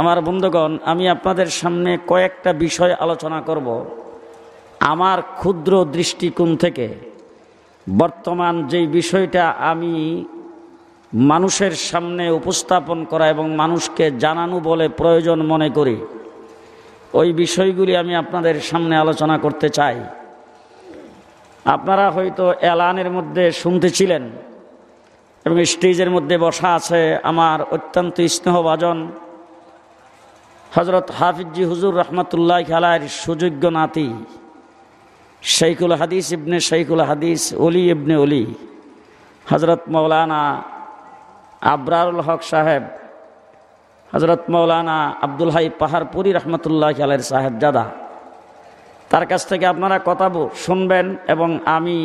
আমার বন্ধুগণ, আমি আপনাদের সামনে কয়েকটা বিষয় আলোচনা করব। আমার ক্ষুদ্র দৃষ্টিকোণ থেকে বর্তমান যেই বিষয়টা আমি মানুষের সামনে উপস্থাপন করা এবং মানুষকে জানানো বলে প্রয়োজন মনে করি, ওই বিষয়গুলি আমি আপনাদের সামনে আলোচনা করতে চাই। আপনারা হয়তো এলানের মধ্যে শুনতেছিলেন এবং স্টেজের মধ্যে বসা আছে আমার অত্যন্ত স্নেহভাজন হজরত হাফিজি হুজুর রহমতুল্লাহ খেলার সুযোগ্য নাতি শৈখুল হাদিস ইবনে শৈখুল হাদিস অলি ইবনে অলি হজরত মৌলানা আবরারুল হক সাহেব হজরত মৌলানা আব্দুল হাই পাহাড়পুরি রহমতুল্লাহ খেলের সাহেব দাদা তার কাছ থেকে আপনারা কথা শুনবেন এবং আমি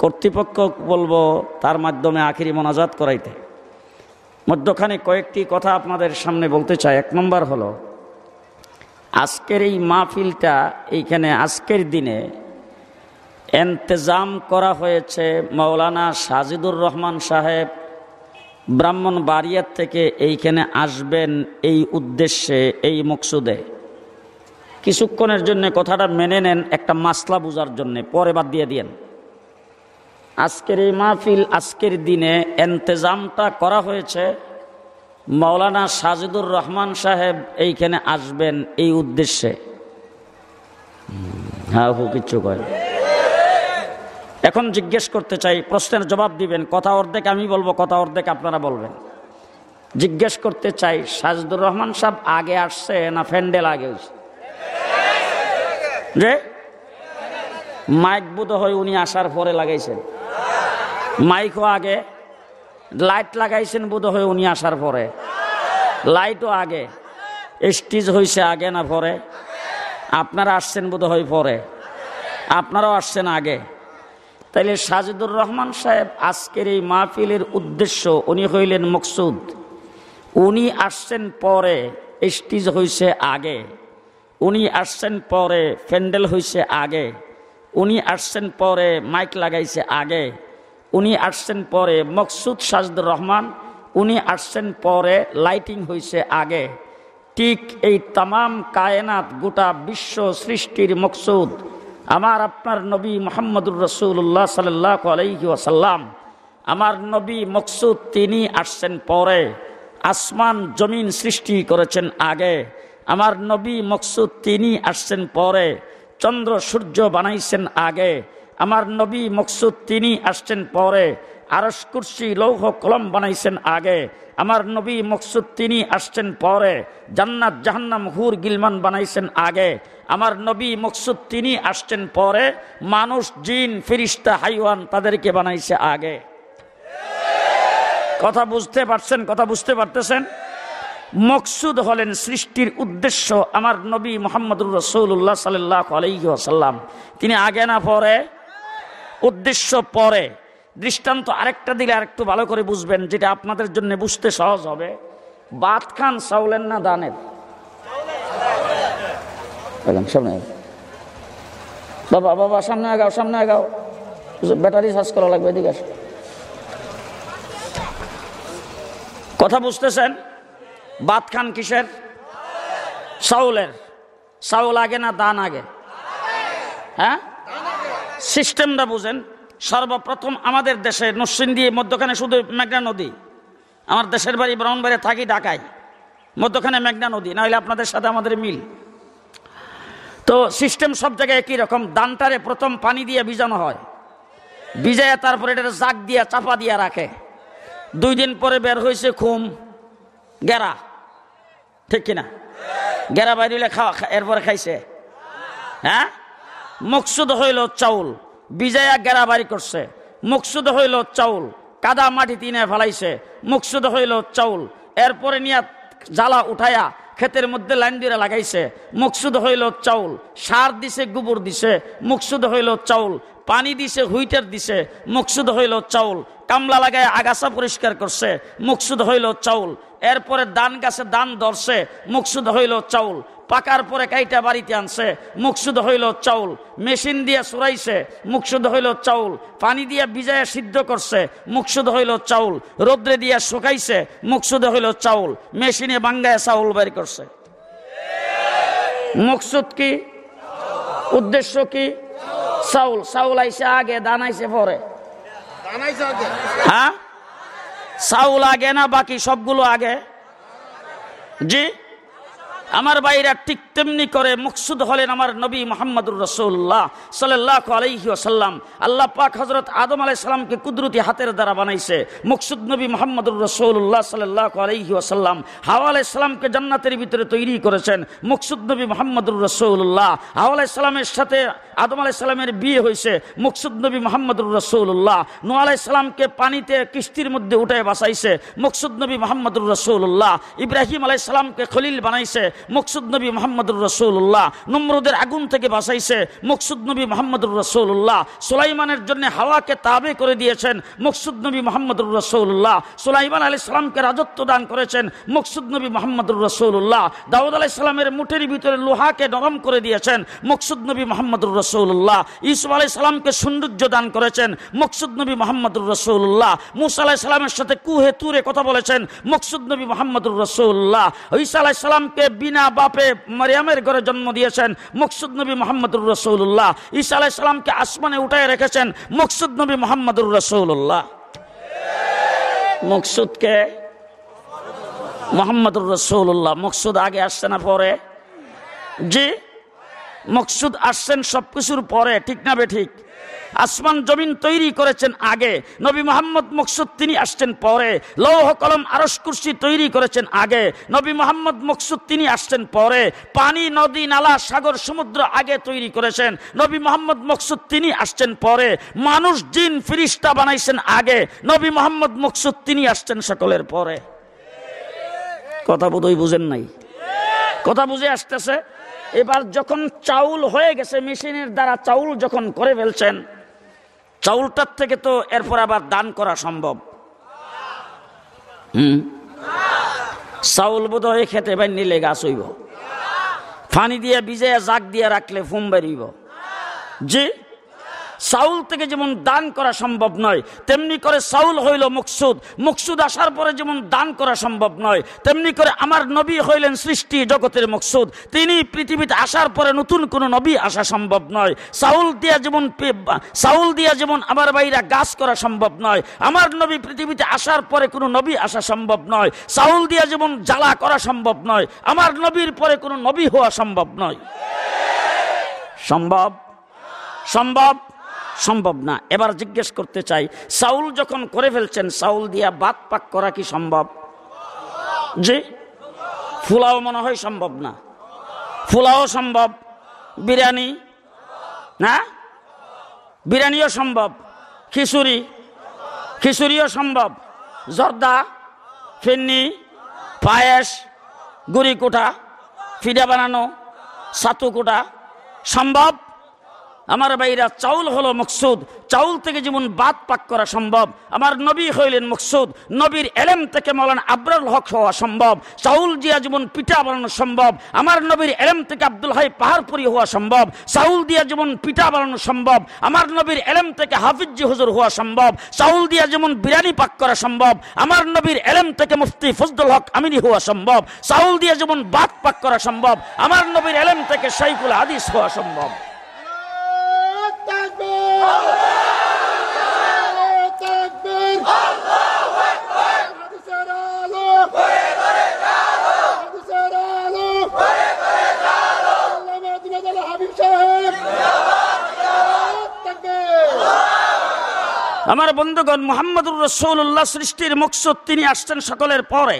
কর্তৃপক্ষ বলব তার মাধ্যমে আখিরি মোনাজাত করাইতে। মধ্যখানে কয়েকটি কথা আপনাদের সামনে বলতে চাই। এক নম্বর হলো, আজকের এই মাহফিলটা এইখানে আজকের দিনে এন্তেজাম করা হয়েছে মৌলানা সাজিদুর রহমান সাহেব ব্রাহ্মণ বাড়িয়ার থেকে এইখানে আসবেন এই উদ্দেশ্যে, এই মকসুদে। কিছুক্ষণের জন্য কথাটা মেনে নেন, একটা মাসলা বোঝার জন্যে, পরে বাদ দিয়ে দিয়েন। আজকের এই মাহফিল, আজকের দিনে এন্তেজামটা করা হয়েছে। মৌলানা সাজিদুর রহমান সাহেব এইখানে আসবেন এই উদ্দেশ্যে। হ্যাঁ হু, কিচ্ছু কয় এখন জিজ্ঞেস করতে চাই, প্রশ্নের জবাব দিবেন, কথা অর্ধেক আমি বলব, কথা অর্ধেক আপনারা বলবেন। জিজ্ঞেস করতে চাই, সাজিদুর রহমান সাহেব আগে আসছে না ফ্যান্ডেল আগে যে? মাইক বোধ হয় উনি আসার পরে লাগাইছেন। মাইকও আগে? লাইট লাগাইছেন বোধ হয় উনি আসার পরে। লাইটও আগে। স্টিজ হয়েছে আগে না পরে? আপনারা আসছেন বোধ হয় পরে। আপনারাও আসছেন আগে। তাইলে সাজিদুর রহমান সাহেব আজকের এই মাহফিলের উদ্দেশ্য, উনি হইলেন মকসুদ। উনি আসছেন পরে স্টিজ হয়েছে আগে। উনি আসছেন পরে প্যান্ডেল হয়েছে আগে। উনি আসছেন পরে মাইক লাগাইছে আগে। উনি আসছেন পরে, মকসুদ সাজদুর রহমান, উনি আসছেন পরে, লাইটিং হয়েছে আগে। ঠিক এই তাম কায়নাত গোটা বিশ্ব সৃষ্টির মকসুদ, আমার আপনার নবী মোহাম্মদুর রসুল্লাহ সাল্লাহ আলহি ওসাল্লাম আমার নবী মকসুদ তিনি আসছেন পরে, আসমান জমিন সৃষ্টি করেছেন আগে। আমার নবী মকসুদ তিনি আসছেন পরে, চন্দ্র সূর্য বানাইছেন আগে। আমার নবী মকসুদ তিনি আসছেন পরে। আরস কুর্সি লৌহ কলম বানাইছেন আগে। আমার নবী মকসুদ তিনি আসছেন পরে। জান্নাত জাহান্নাম হুর গিলমান বানাইছেন আগে। আমার নবী মকসুদ তিনি আসছেন পরে। মানুষ, জিন, ফিরিস্তা, হাইওয়ান তাদেরকে বানাইছে আগে। কথা বুঝতে পারছেন? কথা বুঝতে পারতেছেন? মকসুদ হলেন সৃষ্টির উদ্দেশ্য। আমার নবী মোহাম্মদুর রসৌল্লাহ সাল্লাহ আলহিহাসাল্লাম তিনি আগে না পরে? উদ্দেশ্য পরে। দৃষ্টান্ত আরেকটা দিলে আরেকটু ভালো করে বুঝবেন, যেটা আপনাদের জন্য বুঝতে সহজ হবে। বাত খান চাউলেন না দানের? সামনে বাবা বাবা, সামনে আগাও সামনে আগাও। ব্যাটারি চার্জ করা লাগবে, এদিকে কথা বুঝতেছেন? বাত খান কিসের? চাউলের। চাউল আগে না দান আগে? হ্যাঁ? সিস্টেমটা বুঝেন। সর্বপ্রথম আমাদের দেশে নসিন দিয়ে মধ্যখানে শুধু মেঘনা নদী। আমার দেশের বাড়ি ব্রাহ্মণবাড়ি থাকি ঢাকায়। মধ্যখানে মেঘনা নদী, না হলে আপনাদের সাথে আমাদের মিল। তো সিস্টেম সব জায়গায় একই রকম। দানটারে প্রথম পানি দিয়ে ভিজানো হয়। ভিজাইয়া তারপরে এটা জাগ দিয়া, চাপা দিয়া রাখে। দুই দিন পরে বের হয়েছে খুম, গেরা। ঠিক কিনা? গেরা বাইরে খাওয়া এরপরে খাইছে। হ্যাঁ? মকসুদ হইল চাউল। বিজয়া গেরা বাড়ি করছে। মকসুদ হইল চাউল। কাদা মাটি তিনে ফেলাইছে। মকসুদ হইল চাউল। এরপরে নিয়ে জ্বালা উঠায়া ক্ষেতের মধ্যে লাইন দিয়ে লাগাইছে। মকসুদ হইল চাউল। সার দিছে, গোবর দিছে। মকসুদ হইল চাউল। পানি দিছে, হুইটার দিছে। মকসুদ হইল চাউল। কামলা লাগায় আগাছা পরিষ্কার করছে। মকসুদ হইল চাউল। এরপরে দান গাছে দান ধরছে। মকসুদ হইল চাউল। পাকার পরে কাইটা বাড়িতে আনছে। মুখসুদ হইল চাউল। মেশিন দিয়ে সুরাইছে মুখসুদ হইল চাউল। পানি দিয়ে ভিজায় সিদ্ধ করছে মুখসুদ হইল চাউল। রোদ্রে দিয়ে শুকাইছে মুখসুদ হইল চাউল। মেশিনে বাঙ্গায় চাউল বের করছে। মুখসুদ কি? উদ্দেশ্য কি? চাউল। চাউল আইসে আগে দান আইসে পরে। হ্যাঁ? চাউল আগে না বাকি সবগুলো আগে? জি? আমার বাইরা ঠিক তেমনি করে মুকসুদ হলেন আমার নবী মোহাম্মদুর রসুল্লাহ সাল্লাহ আলহি আসাল্লাম আল্লাহ পাক হজরত আদম আলাই সাল্লামকে কুদরতি হাতের দ্বারা বানাইছে। মুকসুদ নবী মোহাম্মদুর রসুল্লাহ সাল্লাহ আলহি আসাল্লাম হাওয়া আলাই সাল্লামকে জান্নাতের ভিতরে তৈরি করেছেন মুকসুদ নবী মোহাম্মদুর রসুল্লাহ হাওয়া আলাই সাল্লামের সাথে আদম আলাই সাল্লামের বিয়ে হয়েছে। মুকসুদ নবী মোহাম্মদুর রসুল্লাহ নু আলাই সাল্লামকে পানিতে কিস্তির মধ্যে উঠে বাসাইছে মুকসুদ নবী মোহাম্মদুর রসুল্লাহ ইব্রাহিম আলাই সাল্লামকে খলিল বানাইছে। মুকসুদ নবী মোহাম্মদুর রসুল্লাহ নমরুদের আগুন থেকে বাঁচাইছে মুকসুদ নবী মোহাম্মদুর রসুল্লাহ সুলাইমানের জন্য হাওয়াকে তাবে করে দিয়েছেন মুকসুদ নবী মোহাম্মদুর রসুল্লাহ সুলাইমান আলী সালামকে রাজত্ব দান করেছেন মুকসুদ নবী মোহাম্মদুর রসুল্লাহ দাউদ আলাহ সালামের মুঠের ভিতরে লোহাকে নরম করে দিয়েছেন মুকসুদ নবী মোহাম্মদুর রসুল্লাহ ইসুফ আলাই সালামকে সৌন্দর্য দান করেছেন মকসুদ নবী মোহাম্মদুর রসুল্লাহ মুসা আলাহ সালামের সাথে কুহে তুরে কথা বলেছেন মুকসুদ নবী মোহাম্মদুর রসুল্লাহ ঈসা আলাহ সালামকে বিনা বাপে মারিয়ামের ঘরে জন্ম দিয়েছেন মুকসুদ নবী মোহাম্মদুর রসৌল্লাহ ঈসা আলাহ সালামকে আসমানে উঠায় রেখেছেন মুকসুদ নবী মোহাম্মদুর রসৌল্লাহ মকসুদকে মোহাম্মদুর রসৌল্লাহ মকসুদ আগে আসছে না পরে? জি? মকসুদ আসছেন সবকিছুর পরে, ঠিক না বে ঠিক? আসমান জমিন তৈরি করেছেন আগে। নবী মোহাম্মদ মকসুদ তিনি আসছেন পরে। লৌহ কলম আরস কুর্সি তৈরি করেছেন আগে। নবী মোহাম্মদ মকসুদ তিনি আসছেন পরে। পানি, নদী, নালা, সাগর, সমুদ্র আগে তৈরি করেছেন। নবী মোহাম্মদ মকসুদ তিনি আসছেন পরে। মানুষ জিন ফিরিস্তা বানাইছেন আগে। নবী মোহাম্মদ মকসুদ তিনি আসছেন সকলের পরে। কথা বোধই বুঝেন নাই? কথা বুঝে আসতেছে? এবার যখন চাউল হয়ে গেছে, মেশিনের দ্বারা চাউল যখন করে ফেলছেন চাউলটার থেকে তো এরপর আবার দান করা সম্ভব। হুম? চাউল বোধ হয়ে খেতে পাই নিলে গাছ হইব। ফানি দিয়ে বিজয়া জাগ দিয়ে রাখলে ফুম বেরিব জি? সাউল থেকে যেমন দান করা সম্ভব নয়, তেমনি করে সাউল হইল মুকসুদ। মুকসুদ আসার পরে যেমন দান করা সম্ভব নয়, তেমনি করে আমার নবী হইলেন সৃষ্টি জগতের মুকসুদ। তিনি পৃথিবীতে আসার পরে নতুন কোন নবী আসা সম্ভব নয়। সাউল দিয়া যেমন সাউল দিয়া যেমন আমার বাইরা গাছ করা সম্ভব নয়, আমার নবী পৃথিবীতে আসার পরে কোনো নবী আসা সম্ভব নয়, সাউল দিয়া যেমন জ্বালা করা সম্ভব নয়, আমার নবীর পরে কোনো নবী হওয়া সম্ভব নয়। সম্ভব? সম্ভব? সম্ভব না। এবার জিজ্ঞেস করতে চাই, সাউল যখন করে ফেলছেন, সাউল দিয়া বাদ পাক করা কি সম্ভব? জি? ফুলাও মনে হয় সম্ভব না। ফুলাও সম্ভব। বিরিয়ানি? না? বিরিয়ানিও সম্ভব। খিচুড়ি? খিচুড়িও সম্ভব। জর্দা? ফিন্নি? পায়েস? গুড়ি কোঠা ফিডা বানানো? সাতু কোটা? সম্ভব? আমার ভাইরা, চাউল হলো মকসুদ। চাউল থেকে যেমন বাদ পাক করা সম্ভব, আমার নবী হইলেন মকসুদ। নবীর এলেম থেকে মৌলানা আব্রাল হক হওয়া সম্ভব। চাউল দিয়া যেমন পিঠা বানানো সম্ভব, আমার নবীর এলেম থেকে আব্দুল হাই পাহাড়পুরি হওয়া সম্ভব। চাউল দিয়া যেমন পিঠা বানানো সম্ভব, আমার নবীর এলেম থেকে হাফিজি হুজুর হওয়া সম্ভব। চাউল দিয়া যেমন বিরিয়ানি পাক করা সম্ভব, আমার নবীর এলেম থেকে মুফতি ফজদুল হক আমিনী হওয়া সম্ভব। চাউল দিয়া যেমন বাদ পাক করা সম্ভব, আমার নবীর এলেম থেকে শাইকুল হাদিস হওয়া সম্ভব। আমার বন্ধুগণ মোহাম্মদুর রসৌল্লাহ সৃষ্টির মকসুদ তিনি আসছেন সকলের পরে।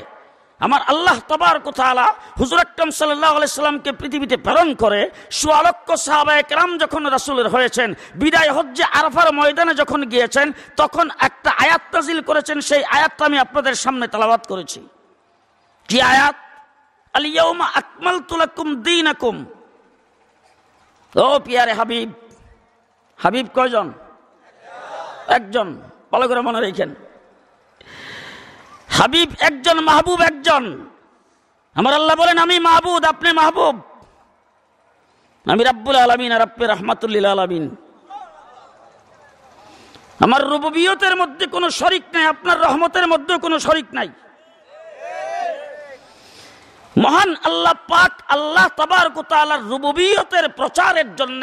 আমার আল্লাহ তবার কোথালা হুজুর আকরম সাল্লাহ সাল্লামকে পৃথিবীতে প্রেরণ করে সুয়ালক্ষ সাহাবায় কেরাম যখন রাসুলের হয়েছেন, বিদায় হজ্জে আরফার ময়দানে যখন গিয়েছেন, তখন একটা আয়াত নাজিল করেছেন, সেই আয়াতটা আমি আপনাদের সামনে তালাবাত করেছি। কি আয়াত? আলিয়াউমা আকমাল তুলাকুম দিন আকুম ও পিয়ারে হাবিব হাবিব কয়জন? একজন। ভালো করে মনে রেখেন। হাবিব একজন, মাহবুব একজন। আমার আল্লাহ বলেন, আমি মাহবুদ আপনি মাহবুব। আমি রাব্বুল আলমিন আর রাব্বে রহমাতুল্লিল আলমিন। আমার রুববিয়তের মধ্যে কোনো শরিক নাই, আপনার রহমতের মধ্যে কোনো শরিক নাই। মহান আল্লাহ পাক আল্লাহ তাবার কোতালার রুববিয়তের প্রচারের জন্য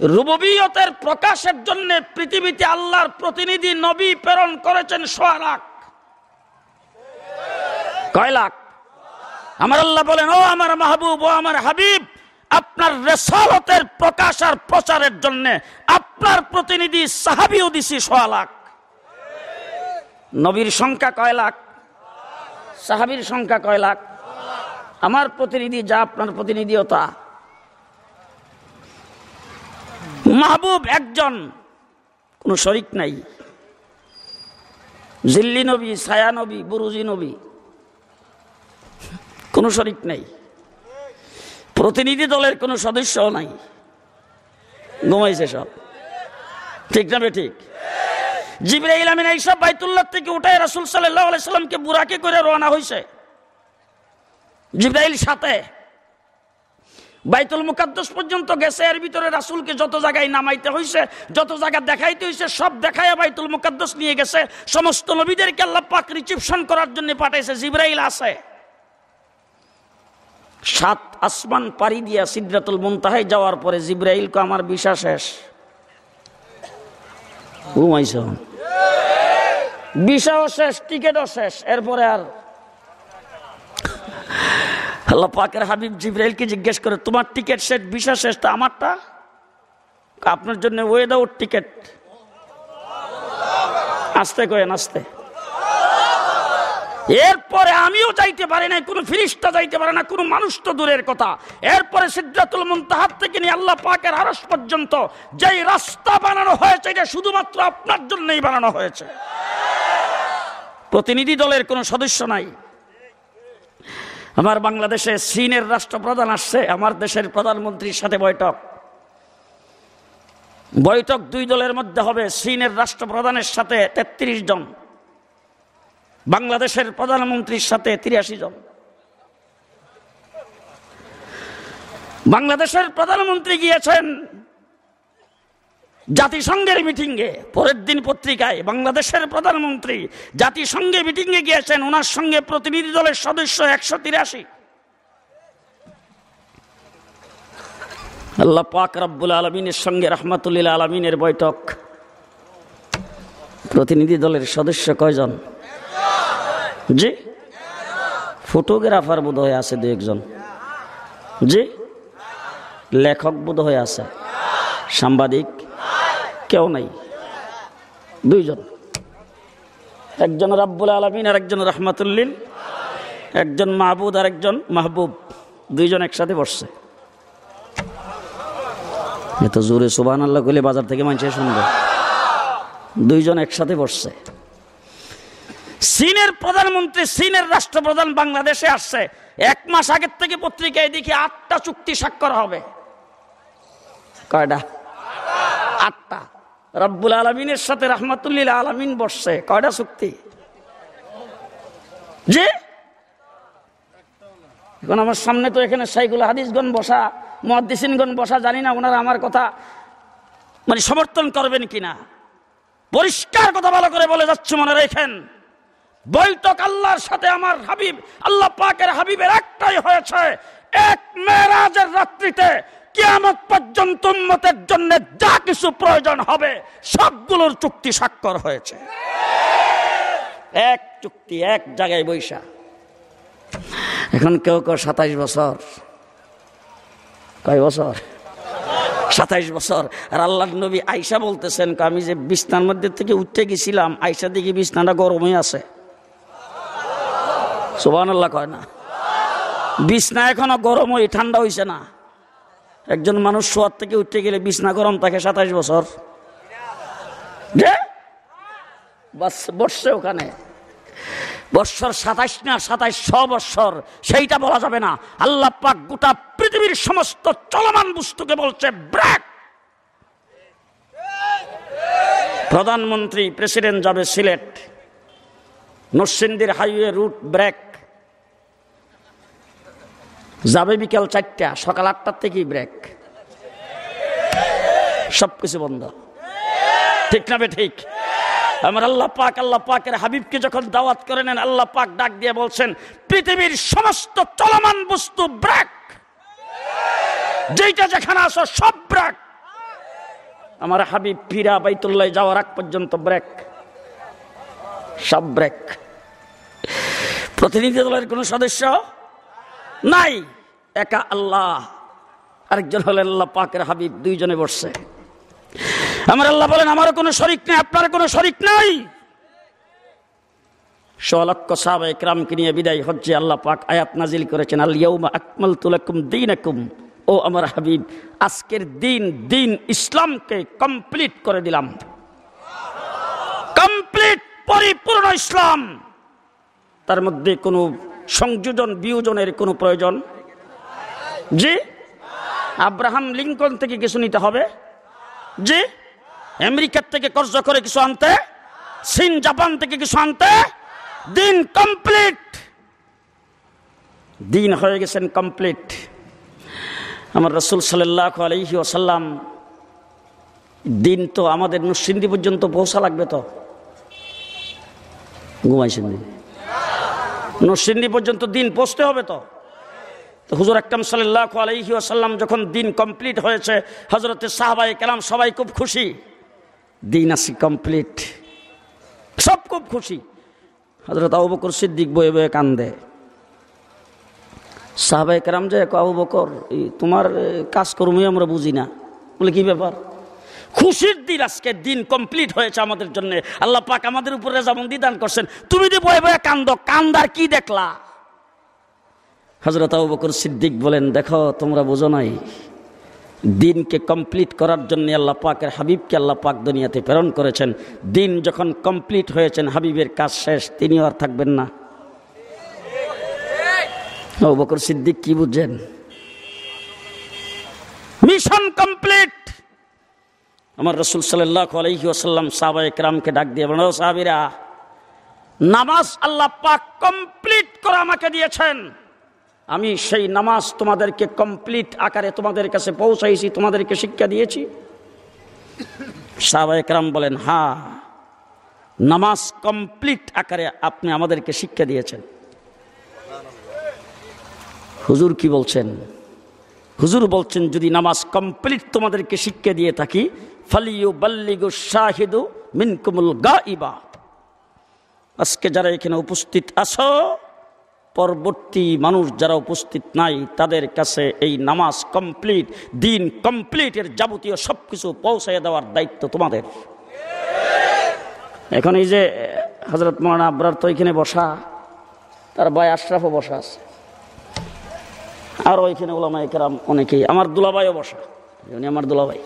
রুববিয়তের প্রকাশের জন্য পৃথিবীতে আল্লাহর প্রতিনিধি নবী প্রেরণ করেছেন সোয়া লাখ। কয় লাখ? আমার আল্লাহ বলেন, ও আমার মাহবুব, ও আমার হাবিব, আপনার রেসালতের প্রকাশ আর প্রচারের জন্য আপনার প্রতিনিধি সাহাবিও দিছি সোয়া লাখ। নবীর সংখ্যা কয় লাখ? সাহাবির সংখ্যা কয় লাখ? আমার প্রতিনিধি যা, আপনার প্রতিনিধিও তা। মাহবুব একজন, কোন শরিক নাই। জিল্লি নবী, ছায়া নবী, বুরুজি নবী, কোন শরিক নাই। প্রতিনিধি দলের কোনো সদস্য নাই। ঘুমাইছে সব। ঠিক না ঠিক? জিব্রাইল আমিন এইসব বাইতুল্লাহ থেকে উঠে রাসুল সাল্লাহ আলাইসাল্লামকে বুড়াকে করে রওনা হয়েছে জিব্রাইল সাথে বাইতুল মুকাদ্দস পর্যন্ত গেছে, এর ভিতরে রাসুলকে যত জায়গায় নামাইতে হয়েছে যত জায়গা দেখাইতে হয়েছে সব দেখায় বাইতুল মুকাদ্দস নিয়ে গেছে। সমস্ত নবীদেরকে আল্লাহ পাক রিসিপশন করার জন্য পাঠাইছে, জিব্রাইল আছে। সাত আসমান পাড়ি দিয়া সিদ্রাতুল মুনতাহায় যাওয়ার পরে জিব্রাইলকে আমার বিষা শেষ। বিষাও শেষ, টিকেটও শেষ, এরপরে আর আল্লাহ পাকের হাবিব জিব্রাইলকে জিজ্ঞেস করে, তোমার টিকিট শেষ ভিসা শেষ, তা আমারটা? আপনার জন্য ওয়েদাউট টিকিট আসতে কয়েন আসতে এরপরে আমিও যাইতে পারি না কোনো ফিরিস্তা যাইতে পারে না, কোনো মানুষ তো দূরের কথা। এরপরে সিদ্ধাতুল মুনতাহার থেকে নিয়ে আল্লাহ পাকের আরস পর্যন্ত যেই রাস্তা বানানো হয়েছে, এটা শুধুমাত্র আপনার জন্যই বানানো হয়েছে। প্রতিনিধি দলের কোনো সদস্য নাই। আমার বাংলাদেশে চীনের রাষ্ট্রপ্রধান আসছে, আমার দেশের প্রধানমন্ত্রীর সাথে বৈঠক। বৈঠক দুই দলের মধ্যে হবে, চীনের রাষ্ট্রপ্রধানের সাথে তেত্রিশ জন, বাংলাদেশের প্রধানমন্ত্রীর সাথে তিরাশি জন। বাংলাদেশের প্রধানমন্ত্রী গিয়েছেন জাতিসংঘের মিটিংয়ে, পরের দিন পত্রিকায় বাংলাদেশের প্রধানমন্ত্রী জাতিসংঘে মিটিংয়ে গিয়েছেন, ওনার সঙ্গে প্রতিনিধি দলের সদস্য একশো তিরাশি। আল্লাহ পাক রব্বুল আলমিনের সঙ্গে রহমাতুল্লিল আলমিনের বৈঠক। প্রতিনিধি দলের সদস্য কয়জন? জি? ফটোগ্রাফার বোধ হয়ে আছে দু একজন। জি? লেখক বোধ হয়ে আছে। সাংবাদিক? কেউ নাই। দুইজন। একজন রাব্বুল আলমিন আর একজন রহমাতুল্লিল একজন মাহবুদ আর একজন মাহবুব। দুইজন একসাথে বসছে। এত জোরে সুবান আল্লাহ করলে বাজার থেকে মানুষ শুনবে। দুইজন একসাথে বসছে। চীনের প্রধানমন্ত্রী, চীনের রাষ্ট্রপ্রধান বাংলাদেশে আসছে। এক মাস আগের থেকে পত্রিকায় দেখি আটটা চুক্তি স্বাক্ষর হবে। কয়টা? আটটা। রব্বুল আলমিনের সাথে রহমাতুল্লিল আলমিন বসছে। কয়টা চুক্তি? যে এখন আমার সামনে তো এখানে সাইকুল হাদিসগণ বসা মহাদিসিনগণ বসা, জানি না ওনারা আমার কথা মানে সমর্থন করবেন কিনা। পরিষ্কার কথা ভালো করে বলে যাচ্ছে, মনে রেখেন। বৈঠক আল্লাহর সাথে আমার হাবিব, আল্লাহ পাকের হাবিবের একটাই হয়েছে, এক মেরাজের রাত্রিতে কিয়ামত পর্যন্ত উম্মতের জন্য যা কিছু প্রয়োজন হবে, সবগুলোর চুক্তি স্বাক্ষর হয়েছে। এক চুক্তি, এক জায়গায় বৈশা। এখন কেউ কেউ সাতাইশ বছর। কয় বছর? সাতাইশ বছর। আর আল্লাহ নবী আইসা বলতেছেন আমি যে বিছনার মধ্যে থেকে উঠতে গেছিলাম আইসা দেখি বিছনাটা গরমই আছে। সোবান আল্লাহ কয় না। বিছনা এখনও গরম ঠান্ডা হইছে না। একজন মানুষ শোয়ার থেকে উঠতে গেলে বিছনা গরম থাকে সাতাইশ বছর। বসছে ওখানে। বৎসর সাতাইশ না সাতাইশ ছ বৎসর। সেইটা বলা যাবে না। আল্লাহ পাক গোটা পৃথিবীর সমস্ত চলমান বস্তুকে বলছে ব্রেক প্রধানমন্ত্রী, প্রেসিডেন্ট যাবে সিলেট। নরসিংদীর হাইওয়ে রুট ব্রেক যাবে বিকাল চারটা, সকাল আটটার থেকেই ব্রেক সবকিছু বন্ধ। ঠিক না ঠিক? আমার আল্লাহ পাক, আল্লাহ পাকের হাবিবকে যখন দাওয়াত করে নেন, আল্লাহ পাক ডাক দিয়ে বলছেন, পৃথিবীর সমস্ত চলমান বস্তু ব্রেক যেটা যেখানে আসো সব ব্রেক আমার হাবিব ফিরা বাইতুল্লাহ যাওয়ার আগ পর্যন্ত ব্রেক সব ব্রেক প্রতিনিধি দলের কোন সদস্য নাই। একা আল্লাহ। আরেকজন হলেন আল্লাহ পাকের হাবিব, দুইজনে বসছে। আমার আল্লাহ বলেন, আমারও কোনো শরিক নেই আপনার কোনো শরিক নাই। বিদায় হচ্ছে আয়াত নাজিল করেছেন দিনাকুম। ও আমার আজকের দিন দিন ইসলামকে কমপ্লিট করে দিলাম। কমপ্লিট, পরিপূর্ণ ইসলাম। তার মধ্যে কোনো সংযোজন, বিয়োজনের কোনো প্রয়োজন? জি? আব্রাহাম লিঙ্কন থেকে কিছু নিতে হবে? জি? আমেরিকার থেকে কর্জ করে কিছু আনতে? চীন, জাপান থেকে কিছু আনতে? দিন কমপ্লিট! দিন হয়ে গেছেন কমপ্লিট। আমার রসুল সাল্লাহ আলহি ওসাল্লাম দিন তো আমাদের নুসিন্দি পর্যন্ত পৌঁছা লাগবে তো? ঘুমাইছেন নুসিন্দি পর্যন্ত দিন পৌঁছতে হবে তো? হুজুর আকরাম সাল্লাহ আলহি আসাল্লাম যখন দিন কমপ্লিট হয়েছে হজরতে সাহাবাই কালাম সবাই খুব খুশি। দিন আসি কমপ্লিট। সব খুব খুশি। হজরত আবু বকর সিদ্দিক বয়ে বয়ে কান্দে। সাহাবাই কালাম যে আবু বকর তোমার কাজকর্মই আমরা বুঝি না। বলে, কি ব্যাপার? খুশির দিন আজকে দিন কমপ্লিট হয়েছে আমাদের জন্য। আল্লাহ পাক আমাদের উপরে রেজাবন্দি দান করছেন। তুমি যে বয়ে বয়ে কান্দ, কান্দার কি দেখলা? হজরত বকর সিদ্দিক বলেন, দেখো, তোমরা বোঝো নাই, দিনকে কমপ্লিট করার জন্য আল্লাহ পাকের হাবিবকে আল্লাহ পাক দুনিয়াতে প্রেরণ করেছেন। দিন যখন কমপ্লিট হয়েছেন, হাবিবের কাজ শেষ, তিনিও আর থাকবেন না। বকর সিদ্দিক কি বুঝছেন মিশন কমপ্লিট আমার রসুল সাল্লাহ আলহি আসাল্লাম সাহাবা একরামকে ডাক দিয়ে বলো সাহাবিরা, নামাজ আল্লাহ পাক কমপ্লিট করে আমাকে দিয়েছেন। আমি সেই নামাজ তোমাদেরকে কমপ্লিট আকারে তোমাদের কাছে পৌঁছাইছি, তোমাদেরকে শিক্ষা দিয়েছি। সাহবা একরাম বলেন হা নামাজ কমপ্লিট আকারে আপনি আমাদেরকে শিক্ষা দিয়েছেন। হুজুর কি বলছেন? হুজুর বলছেন, যদি নামাজ কমপ্লিট তোমাদেরকে শিক্ষা দিয়ে থাকি ফালিউ বাল্লিগু শাহিদু মিনকুমুল গাইবা আজকে যারা এখানে উপস্থিত আছো, পরবর্তী মানুষ যারা উপস্থিত নাই, তাদের কাছে এই নামাজ কমপ্লিট, দিন কমপ্লিটের যাবতীয় সব কিছু পৌঁছাইয়া দেওয়ার দায়িত্ব তোমাদের। এখন এই যে হজরত মৌলানা আবরার তো এখানে বসা, তার ভাই আশরাফও বসা আছে। আর ওইখানে ওলামা একরাম অনেকেই। আমার দুলাভাইও বসা, উনি আমার দুলাভাই।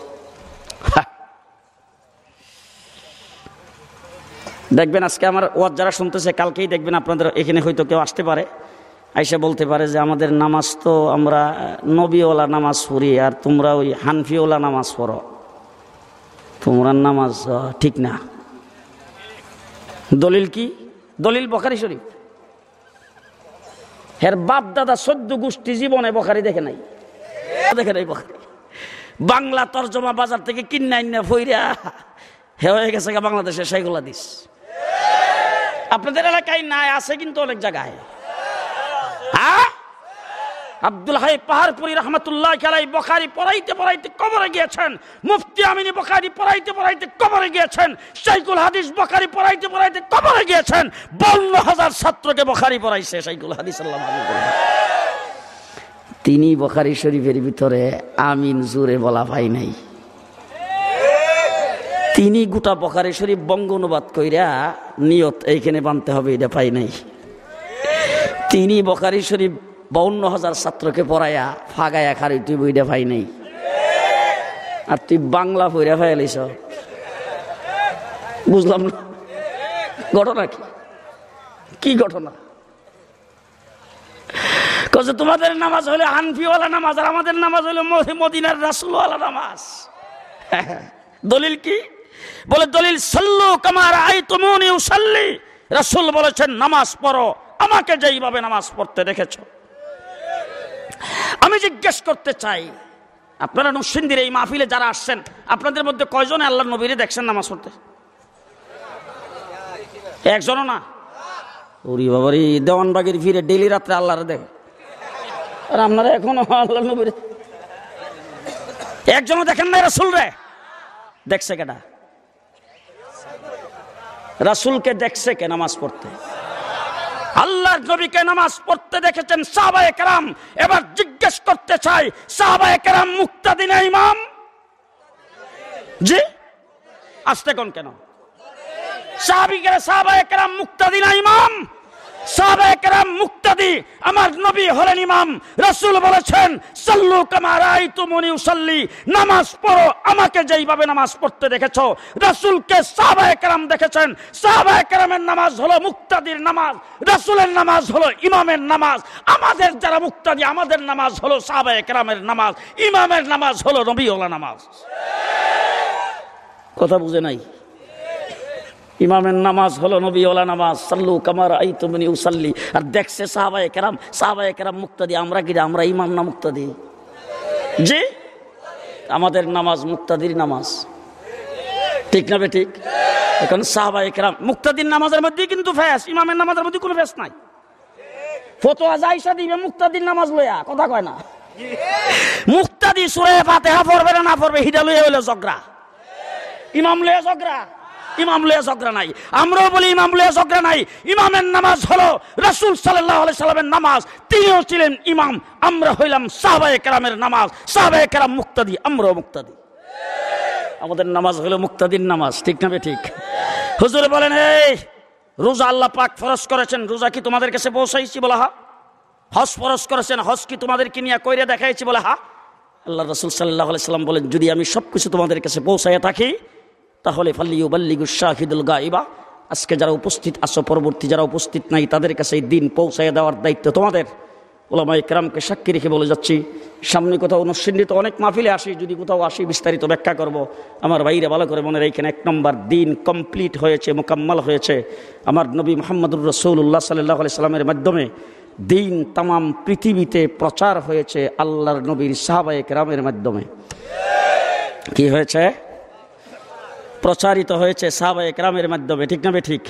দেখবেন আজকে আমার ওয়াজ যারা শুনতেছে, কালকেই দেখবেন আপনাদের এখানে হয়তো কেউ আসতে পারে। আইসা বলতে পারে যে, আমাদের নামাজ তো আমরা নবীওয়ালা নামাজ পড়ি, আর তোমরা ওই হানফিওয়ালা নামাজ পড়ো। তোমরা নামাজ ঠিক না। দলিল কি? দলিল বখারি শরীফ। হের বাপ দাদা সদ্য গোষ্ঠী জীবনে বখারি দেখে নাই। দেখে নাই বখারি। বাংলা তর্জমা বাজার থেকে কিনে আইনা ফইরা, হে হয়ে গেছে বাংলাদেশে সেইগুলা দিস আপনাদের এলাকায় নাই, আছে কিন্তু অনেক জায়গায়। হ্যাঁ? আব্দুল হাই পাহাড়পুরি রহমতুল্লাহ খেলাই বখারি পড়াইতে পড়াইতে কবরে গিয়েছেন। মুফতি আমিনী বখারি পড়াইতে পড়াইতে কবরে গিয়েছেন। শাইকুল হাদিস বখারি পড়াইতে পড়াইতে কবরে গিয়েছেন। বান্ন হাজার ছাত্রকে বখারি পড়াইছে শাইকুল হাদিস তিনি বখারি শরীফের ভিতরে আমিন জুরে বলা পাই নাই। তিনি গোটা বখারি শরীফ বঙ্গ অনুবাদ কইরা নিয়ত এইখানে বানতে হবে, এটা পাই নাই। তিনি বখারি শরীফ বাউন্ন হাজার ছাত্রকে পড়াইয়া ফাগাইয়া খারি তুই বইটা পাই নাই। আর তুই বাংলা পইরা ফাইলিস বুঝলাম না। ঘটনা কি? কি ঘটনা? কছে তোমাদের নামাজ হলে হানফিওয়ালা নামাজ আর আমাদের নামাজ হলে মদিনার রাসুলওয়ালা নামাজ। দলিল কি? বলে দলিল, সাল্লু কামার আই তুমি সাল্লি রাসুল বলেছেন, নামাজ পড়ো। আমাকে যেইভাবে নামাজ পড়তে দেখেছ। আমি জিজ্ঞেস করতে চাই, আপনারা নসিন্দির এই মাহফিলে যারা আসছেন, আপনাদের মধ্যে কয়জন আল্লাহ নবীরে দেখছেন নামাজ পড়তে? একজনও না? ওরি বাবারি দেওয়ানবাগির ফিরে ডেলি রাত্রে আল্লাহর দেখে। আর আপনারা এখনও আল্লাহ নবীর একজনও দেখেন না রাসুল রে দেখছে কেটা রাসুলকে দেখছে কে নামাজ পড়তে? আল্লাহর নবীকে নামাজ পড়তে দেখেছেন সাহাবায়ে কেরাম। এবার জিজ্ঞেস করতে চাই, সাহাবায়ে কেরাম মুক্তাদিন ইমাম? জি? আসতে কোন কেন? সাহাবিকেরা সাহাবায়ে কেরাম না ইমাম? মুক্তাদি, আমার নবী ইমাম বলেছেন নামাজ পড়ো, আমাকে যেইভাবে নামাজ পড়তে দেখেছেন নামাজ হলো মুক্তাদির নামাজ, রাসূলের নামাজ হলো ইমামের নামাজ, আমাদের যারা মুক্তাদি, আমাদের নামাজ হলো সাহাবায়ে কেরামের নামাজ, ইমামের নামাজ হলো নবীওয়ালা নামাজ। কথা বুঝে নাই? ইমামের নামাজ হলো নবীওয়ালা নামাজ। সাল্লু কামার আই তুমি উসাল্লি। আর দেখছে সাহাবায়ে কেরাম সাহাবায়ে কেরাম মুক্তাদি, আমরা কি আমরা ইমাম না মুক্তাদি? জি? আমাদের নামাজ মুক্তাদির নামাজ। ঠিক না ঠিক? এখন সাহাবায়ে কেরাম, মুক্তাদির নামাজের মধ্যে কিন্তু ফ্যাস ইমামের নামাজের মধ্যে কোনো ফ্যাস নাই। ফতোয়া যাইসা দিবে মুক্তাদির নামাজ লইয়া, কথা কয় না। মুক্তাদি সুরে ফাতেহা পড়বে না না পড়বে, হিডা লইয়া হইল ইমাম লইয়া জগরা নাই। নাই। ইমামের নামাজ হলো সাল্লামের নামাজ। তিনিও ছিলেন ইমাম। আমরা হইলাম নামাজ। মুক্তাদি মুক্তাদি। আমাদের নামাজ হলো মুক্তাদির নামাজ, ঠিক না ঠিক? হুজুর বলেন, এই, রোজা আল্লাহ পাক ফরজ করেছেন। রোজা কি তোমাদের কাছে পৌঁছাইছি বলা, হা? হজ ফরজ করেছেন, হজ কি তোমাদেরকে নিয়ে কইরে দেখাইছি বলে, হা? আল্লাহ রসুল সাল্লাহ সাল্লাম বলেন, যদি আমি সব কিছু তোমাদের কাছে পৌঁছাইয়া থাকি তাহলে ফাল্লিউ বাল্লিগু শাহিদুল গাইবা আজকে যারা উপস্থিত আসো পরবর্তী যারা উপস্থিত নাই, তাদের কাছে এই দিন পৌঁছাইয়া দেওয়ার দায়িত্ব তোমাদের। ওলামা ইকরামকে সাক্ষী রেখে বলে যাচ্ছি, সামনে কোথাও অনুসৃণিত অনেক মাহফিলে আসি, যদি কোথাও আসি বিস্তারিত ব্যাখ্যা করব। আমার বাইরে ভালো করে মনে রেখেন, এক নম্বর দিন কমপ্লিট হয়েছে, মোকাম্মল হয়েছে। আমার নবী মোহাম্মদুর রসৌল্লাহ সাল্লাহ সাল্লামের মাধ্যমে দিন তামাম পৃথিবীতে প্রচার হয়েছে আল্লাহর নবীর সাহাবায়ে কেরামের মাধ্যমে। কি হয়েছে? প্রচারিত হয়েছে সাহাবায়ে কেরামের মাধ্যমে, ঠিক না ঠিক?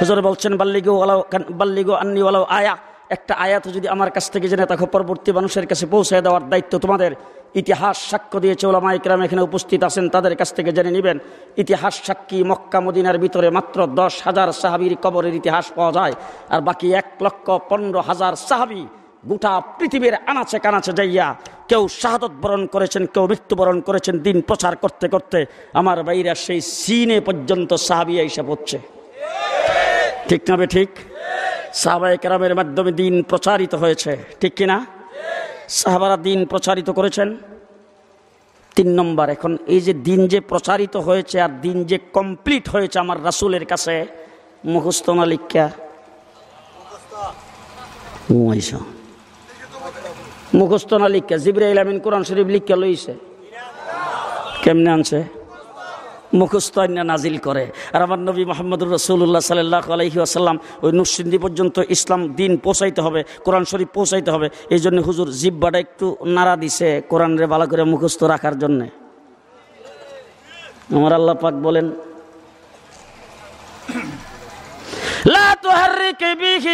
হুজুর বলছেন, বাল্লিগো ওলাও বাল্লিগো আন্নি ওলাও আয়া। একটা আয়াত যদি আমার কাছ থেকে জেনে তাকে পরবর্তী মানুষের কাছে পৌঁছে দেওয়ার দায়িত্ব তোমাদের। ইতিহাস সাক্ষ্য দিয়েছে ওলামা ইকরাম এখানে উপস্থিত আছেন, তাদের কাছ থেকে জেনে নেবেন। ইতিহাস সাক্ষী মক্কা মদিনার ভিতরে মাত্র দশ হাজার সাহাবির কবরের ইতিহাস পাওয়া যায়, আর বাকি এক লক্ষ পনেরো হাজার সাহাবি গোটা পৃথিবীর আনাচে কানাচে যাইয়া কেউ শাহাদত বরণ করেছেন, কেউ মৃত্যুবরণ করেছেন, দিন প্রচার করতে করতে আমার বাইরা সেই সিনে পর্যন্ত সাহাবিয়া হিসাব হচ্ছে ঠিক না ঠিক? সাহাবায়ে কেরামের মাধ্যমে দিন প্রচারিত হয়েছে। ঠিক কিনা? সাহাবারা দিন প্রচারিত করেছেন। তিন নম্বর, এখন এই যে দিন যে প্রচারিত হয়েছে আর দিন যে কমপ্লিট হয়েছে আমার রাসুলের কাছে, মুখস্থ না লিখা মুখস্থ না লিখা জিব্রাইল আমিন কোরআন শরীফ লিখা লইছে। কেমনে আনছে? মুখস্থ আইনা নাজিল করে। আর আমার নবী মোহাম্মদুর রসুল্লাহ সাল্লাহ আলহি আসাল্লাম ওই নুসিন্দি পর্যন্ত ইসলাম দিন পৌঁছাইতে হবে, কোরআন শরীফ পৌঁছাইতে হবে। এই জন্য হুজুর জিব্বাটা একটু নাড়া দিছে কোরআনরে ভালো করে মুখস্থ রাখার জন্যে। আমার আল্লাহ পাক বলেন لا تحرك به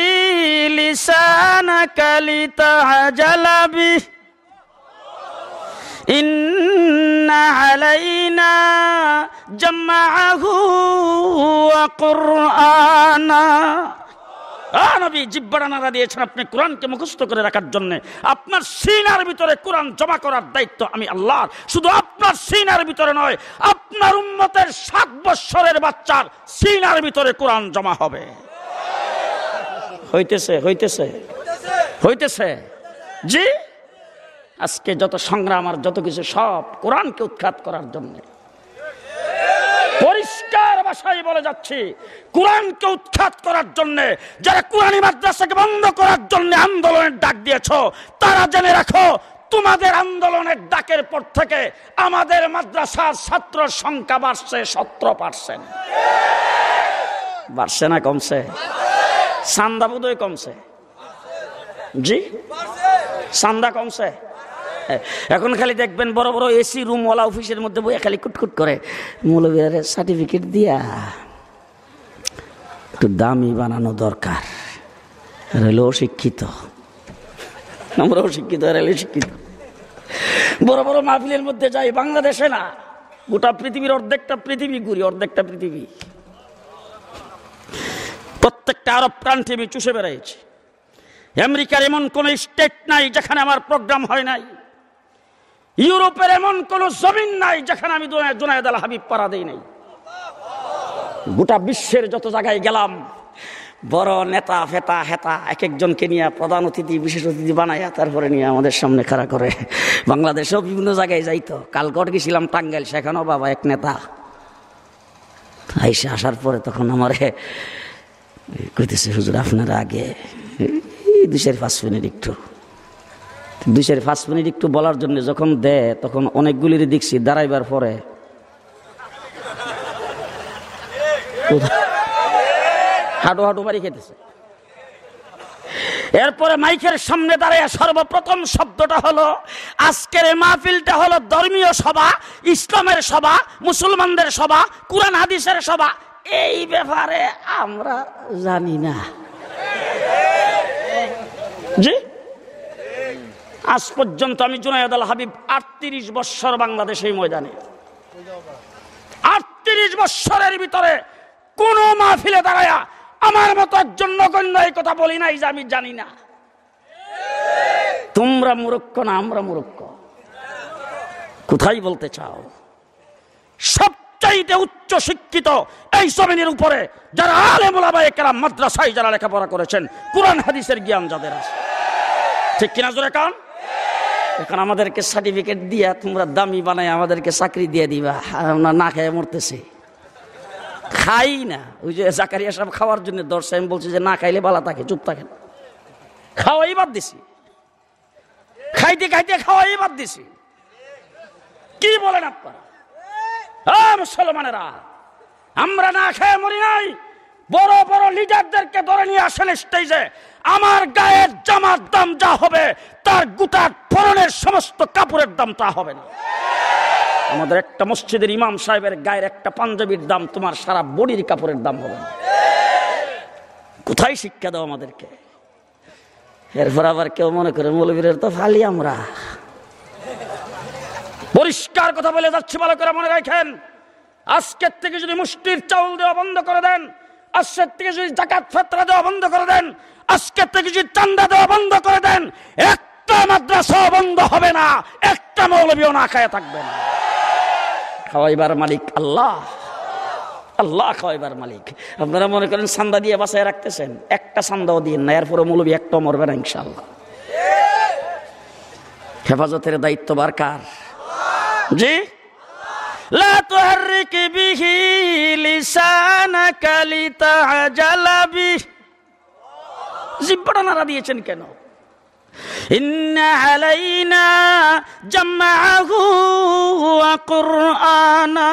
لسانك لتعجل به. إن علينا جمعه وقرآنا নবী দিয়েছেন আপনি মুখস্থ করে রাখার আপনার ভিতরে জমা করার দায়িত্ব আমি শুধু আপনার ভিতরে নয়, আপনার উন্মতের সাত বৎসরের বাচ্চার সিনার ভিতরে কোরআন জমা হবে। হইতেছে হইতেছে হইতেছে। জি? আজকে যত সংগ্রাম আর যত কিছু সব কোরআনকে উৎখাত করার জন্য। ভাষায় বলে যাচ্ছি, কোরআনকে উৎখাত করার জন্য, যারা কোরআনী মাদ্রাসাকে বন্ধ করার জন্য আন্দোলনের ডাক দিয়েছ, তারা জেনে রাখো, তোমাদের আন্দোলনের ডাকের পর থেকে আমাদের মাদ্রাসার ছাত্র সংখ্যা বাড়ছে সতেরো পার্সেন্ট। বাড়ছে না কমছে? সান্দা বোধহয় কমছে। জি? চান্দা কমছে? এখন খালি দেখবেন বড় বড় এসি রুমওয়ালা অফিসের মধ্যে বইয়া খালি কুটকুট করে। মৌলবীর সার্টিফিকেট দিয়া একটু দামি বানানো দরকার। রেল শিক্ষিত আমরাও শিক্ষিত রেলে শিক্ষিত। বড় বড় মাহফিলের মধ্যে যাই, বাংলাদেশে না, গোটা পৃথিবীর অর্ধেকটা পৃথিবী ঘুরি, অর্ধেকটা পৃথিবী। প্রত্যেকটা আরব কান্ট্রি আমি চুষে বেড়াইছি। আমেরিকার এমন কোন স্টেট নাই যেখানে আমার প্রোগ্রাম হয় নাই। ইউরোপের এমন কোন জমিন নাই যেখানে আমি জোনায়দ আল হাবিব পাড়া দেই নাই। গোটা বিশ্বের যত জায়গায় গেলাম, বড় নেতা, ফেতা, হেতা, এক একজনকে নিয়ে প্রধান অতিথি, বিশেষ অতিথি বানাইয়া তারপরে নিয়ে আমাদের সামনে খাড়া করে। বাংলাদেশেও বিভিন্ন জায়গায় যাইতো। কালকট গেছিলাম টাঙ্গাইল, সেখানেও বাবা এক নেতা। আইসে আসার পরে তখন আমারে কইতেছে, হুজুর, আপনারা আগে দুই চার পাঁচ মিনিট একটু দুই চার পাঁচ মিনিট একটু বলার জন্য যখন দেয় তখন অনেকগুলির দেখছি, দাঁড়াইবার পরে। হাঁটু হাঁটু মারি খেতেছে। এরপরে মাইকের সামনে দাঁড়িয়ে সর্বপ্রথম শব্দটা হলো, আজকের মাহফিলটা হলো ধর্মীয় সভা, ইসলামের সভা, মুসলমানদের সভা, কুরআন হাদিসের সভা। এই ব্যাপারে আমরা জানি না। জি? আজ পর্যন্ত আমি জুনায়দ আল হাবিব আটত্রিশ বৎসর বাংলাদেশ ময়দানে। আটত্রিশ বৎসরের ভিতরে কোন মাহফিলে দাঁড়ায়া আমার মতো একজন নগণ্য এই কথা বলি নাই যে আমি জানি না। তোমরা মুরক্ষ না আমরা মুরক্ষ কোথায় বলতে চাও? সবচাইতে উচ্চ শিক্ষিত এই জমিনের উপরে যারা আলে মোলাবাই কেরাম মাদ্রাসায় যারা লেখাপড়া করেছেন, কোরআন, হাদিসের জ্ঞান যাদের আছে। ঠিক কিনা জোরে কান? এখন আমাদেরকে সার্টিফিকেট দিয়া তোমরা দামি বানাই আমাদেরকে চাকরি দিয়ে দিবা। আমরা না খেয়ে মরতেছি। খাই না। ওই যে জাকারিয়া সাহেব খাওয়ার জন্য দর্শা, আমি বলছি যে না খাইলে বালা থাকে, চুপ থাকেন। খাওয়াই বাদ দিছি। খাইতে খাইতে খাওয়াই বাদ দিছি। কি বলেন আপনারা? মুসলমানেরা, আমরা না খেয়ে মরি নাই। বড় বড় লিডারদেরকে ধরে নিয়ে আসেন স্টেজে। আমার গায়ের জামার দাম যা হবে, তার গোটা ফরনের সমস্ত কাপড়ের দাম তা হবে না। আমাদের একটা মসজিদের ইমাম সাহেবের গায়ের একটা পাঞ্জাবির দাম, তোমার সারা বডির কাপড়ের দাম হবে না। কোথায় শিক্ষা দাও আমাদেরকে? এরপর আবার কেউ মনে করে, মৌলবীরের তো ফালি আমরা। পরিষ্কার কথা বলে যাচ্ছি, ভালো করে মনে রাখেন। আজকের থেকে যদি মুষ্টির চাউল দেওয়া বন্ধ করে দেন আজকের থেকে যদি জাকাত ফেতরা দেওয়া বন্ধ করে দেন আজকের থেকে যদি চান্দা দেওয়া বন্ধ করে দেন, একটা মাদ্রাসা বন্ধ হবে না, একটা মৌলবীও না খায় থাকবে না। খাওয়াইবার মালিক আল্লাহ। আল্লাহ খাওয়াইবার মালিক। আপনারা মনে করেন সান্দা দিয়ে বাসায় রাখতেছেন? একটা সান্দাও দিন না এরপরে মৌলবী একটা মরবে না ইনশাল্লাহ হেফাজতের দায়িত্ব বার কার? জি? لا تحرك به لسانك لتعجل به জিব্বাটা নাড়া দিয়েছেন কেন إن علينا جمعه وقرآنا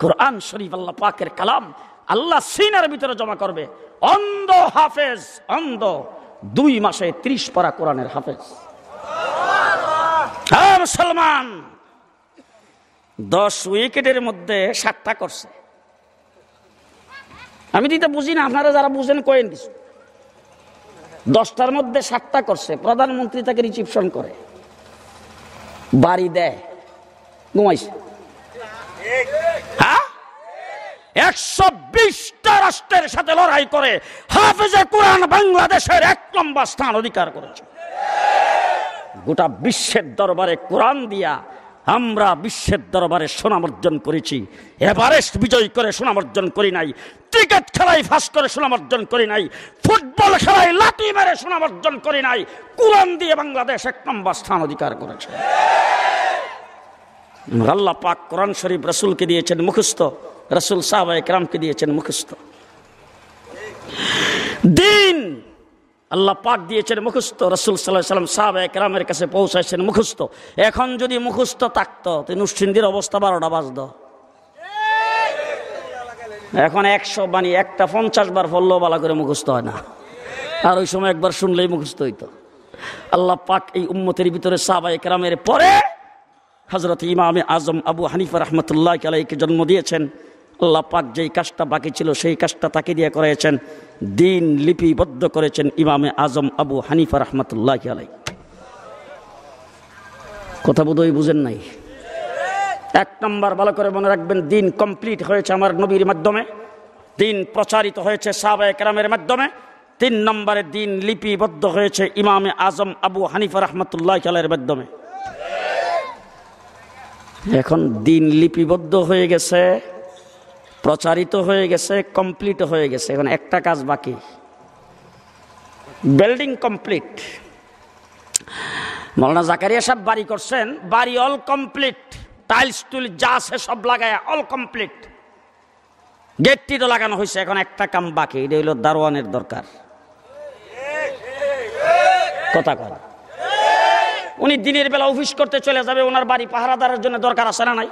কোরআন শরীফ আল্লাহ পাকের কালাম আল্লাহ সিনার ভিতরে জমা করবে অন্ধ হাফেজ অন্ধ দুই মাসে ত্রিশ পারা কোরআনের হাফেজ হ্যাঁ মুসলমান দশ উইকেটের মধ্যে সাতটা করছে। আমি দিতে বুঝি না, আপনারা যারা বুঝেন কয়েন কিছু দশটার মধ্যে সাতটা করছে, প্রধানমন্ত্রী তাকে রিসিপশন করে। বাড়ি দেয়, ঘুমাইছে। হ্যাঁ? একশো বিশটা রাষ্ট্রের সাথে লড়াই করে হাফেজে কোরআন বাংলাদেশের এক নম্বর স্থান অধিকার করেছে। গোটা বিশ্বের দরবারে কোরআন দিয়া আমরা বিশ্বের দরবারে সুনাম অর্জন করেছি। এভারেস্ট বিজয় করে সুনাম অর্জন করি নাই। ক্রিকেট খেলায় ফাঁস করে সুনাম অর্জন করি নাই। ফুটবল খেলায় লাঠি মেরে সুনাম অর্জন করি নাই। কোরআন দিয়ে বাংলাদেশ এক নম্বর স্থান অধিকার করেছে। আল্লাহ পাক কোরআন শরীফ রসুলকে দিয়েছেন মুখস্থ। রসুল সাহবা একরামকে দিয়েছেন মুখস্থ। দিন আল্লাহ পাক দিয়েছেন মুখস্থ। রসুল সাল্লাহ সাল্লাম সাহাবা একরামের কাছে পৌঁছাইছেন মুখস্থ। এখন যদি মুখস্থ থাকতো তো নুসিন্দির অবস্থা বারোটা বাজত। এখন একশো মানে একটা পঞ্চাশ বার বালা করে মুখস্থ হয় না। আর ওই সময় একবার শুনলেই মুখস্থ হইতো। আল্লাহ পাক এই উম্মতের ভিতরে সাহাবা একরামের পরে হজরত ইমামে আজম আবু হানিফা রহমতুল্লাহ আলাইকে জন্ম দিয়েছেন। আল্লাহ যেই কাজটা বাকি ছিল, সেই কাজটা তাকে দিয়ে করেছেন, দিন লিপিবদ্ধ করেছেন ইমামে আজম আবু হানিফা রহমতুল্লাহ আলাই কথা বোধহয় বুঝেন নাই? এক নম্বর ভালো করে মনে রাখবেন, দিন কমপ্লিট হয়েছে আমার নবীর মাধ্যমে, দিন প্রচারিত হয়েছে সাহাবা একরামের মাধ্যমে, তিন নম্বরে দিন লিপিবদ্ধ হয়েছে ইমামে আজম আবু হানিফা রহমতুল্লাহ আলের মাধ্যমে। এখন দিন লিপিবদ্ধ হয়ে গেছে প্রচারিত হয়ে গেছে কমপ্লিট হয়ে গেছে। এখন একটা কাজ বাকি। বিল্ডিং কমপ্লিট মৌলানা জাকারিয়া সাহেব বাড়ি করছেন, বাড়ি অল কমপ্লিট টাইলস টুল যা আছে সব লাগায় অল কমপ্লিট গেটটি তো লাগানো হয়েছে, এখন একটা কাম বাকি। এটা হইল দারোয়ানের দরকার। কথা কয়। উনি দিনের বেলা অফিস করতে চলে যাবে, ওনার বাড়ি পাহারাদারের জন্য দরকার আছে না নাই?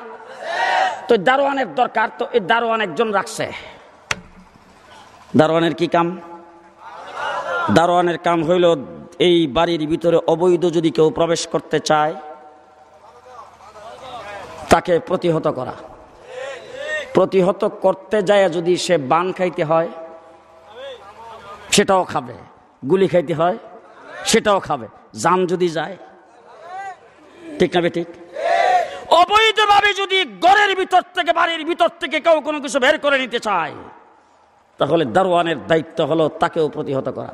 তো দারোয়ানের দরকার, তো এই দারোয়ান একজন রাখছে। দারোয়ানের কি কাম? দারোয়ানের কাম হইল এই বাড়ির ভিতরে অবৈধ যদি কেউ প্রবেশ করতে চায়, তাকে প্রতিহত করা। প্রতিহত করতে যায় যদি সে বান খাইতে হয়, সেটাও খাবে। গুলি খাইতে হয়, সেটাও খাবে। জান যদি যায়, ঠিক না বে ঠিক? অবৈধভাবে যদি গড়ের ভিতর থেকে, বাড়ির ভিতর থেকে কেউ কোনো কিছু বের করে নিতে চায়, তাহলে দারোয়ানের দায়িত্ব হলো তাকেও প্রতিহত করা।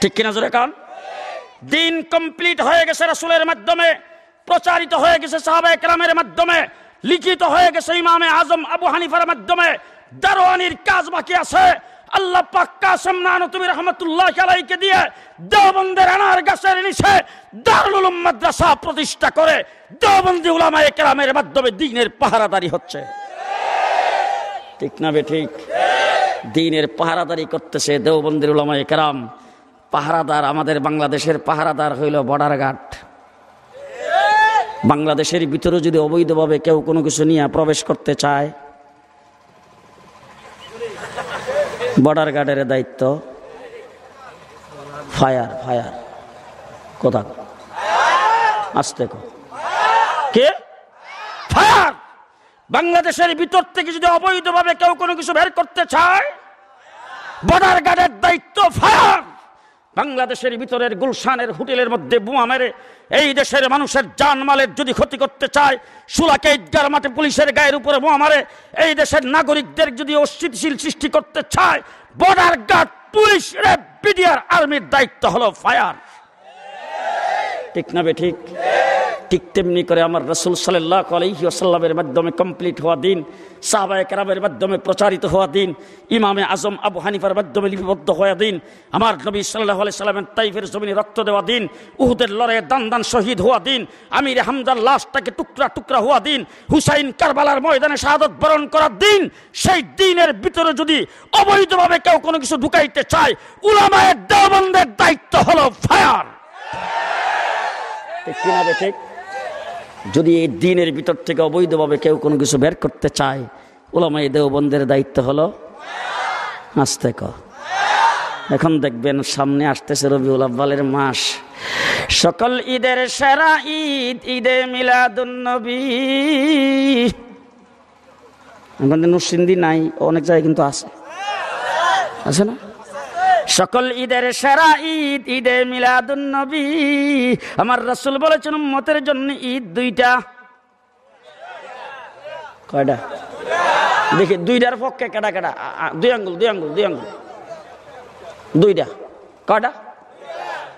ঠিক কিনা জোরে কান? দিন কমপ্লিট হয়ে গেছে রাসুলের মাধ্যমে, প্রচারিত হয়ে গেছে সাহাবা একরামের মাধ্যমে, লিখিত হয়ে গেছে ইমামে আজম আবু হানিফার মাধ্যমে, দারোয়ানির কাজ বাকি আছে। আল্লাহ পাক কাসেম নানতুবি রহমতুল্লাহ আলাইকে দিয়ে দেওবন্দের আনার গাছের নিচে দারুল মাদ্রাসা প্রতিষ্ঠা করে দেওবন্দি উলামা একরামের মাধ্যমে দিনের পাহারাদারি হচ্ছে। ঠিক না বে ঠিক? দিনের পাহারাদারি করতেছে দেওবন্দির উলামা একরাম পাহারাদার আমাদের বাংলাদেশের পাহারাদার হইল বর্ডার গার্ড। বাংলাদেশের ভিতরে যদি অবৈধভাবে কেউ কোনো কিছু নিয়ে প্রবেশ করতে চায় বর্ডার গার্ডের দায়িত্ব। Fire fire. কোথা আসতে কে? ফায়ার! বাংলাদেশের ভিতর থেকে যদি অবৈধভাবে কেউ কোনো কিছু বের করতে চায়, বর্ডার গার্ডের দায়িত্ব ফায়ার! বাংলাদেশের ভিতরের গুলশানের হোটেলের মধ্যে বোমা মেরে এই দেশের মানুষের জানমালের যদি ক্ষতি করতে চায় সুলাকে ঈদগার মাঠে পুলিশের গায়ের উপরে বোমা মারে, এই দেশের নাগরিকদের যদি অস্থিতিশীল সৃষ্টি করতে চায় বর্ডার গার্ড পুলিশ বিডিআর আর্মির দায়িত্ব হলো ফায়ার ঠিক না বে ঠিক? ঠিক তেমনি করে আমার রসুল সাল্লাহ আলহি আসাল্লামের মাধ্যমে কমপ্লিট হওয়া দিন সাহবা একরামের মাধ্যমে প্রচারিত হওয়া দিন, ইমামে আজম আবু হানিফার মাধ্যমে লিপিবদ্ধ হওয়া দিন, আমার নবী সাল্লাহ আলি সাল্লামের তাইফের জমিনে রক্ত দেওয়া দিন, উহুদের লড়াইয়ে দান দান শহীদ হওয়া দিন, আমির হামদার লাশটাকে টুকরা টুকরা হওয়া দিন, হুসাইন কারবালার ময়দানে শাহাদত বরণ করার দিন, সেই দিনের ভিতরে যদি অবৈধভাবে কেউ কোনো কিছু ঢুকাইতে চায় উলামায়ের দেওবন্দের দায়িত্ব হলো ফায়ার। ঠিক কিনা ঠিক? যদি এই দিনের ভিতর থেকে অবৈধভাবে কেউ কোনো কিছু বের করতে চায় ওলামাই দেওবন্দের দায়িত্ব হলো, আসতে ক এখন দেখবেন সামনে আসতেছে রবিউল আব্বালের মাস। সকল ঈদের সেরা ঈদ, ঈদে মিলাদুন্নবী এখন নুসিন্দি নাই, অনেক জায়গায় কিন্তু আছে। আছে না? সকল ঈদের সেরা ঈদ, ঈদে মিলাদুন নবী আমার রাসূল বলেছেন, উম্মতের জন্য ঈদ দুইটা। কয়টা? দেখি, দুইটার পক্ষে কেটা কেটা দুই আঙ্গুল দুই আঙ্গুল দুই আঙ্গুল। দুইটা। কয়টা?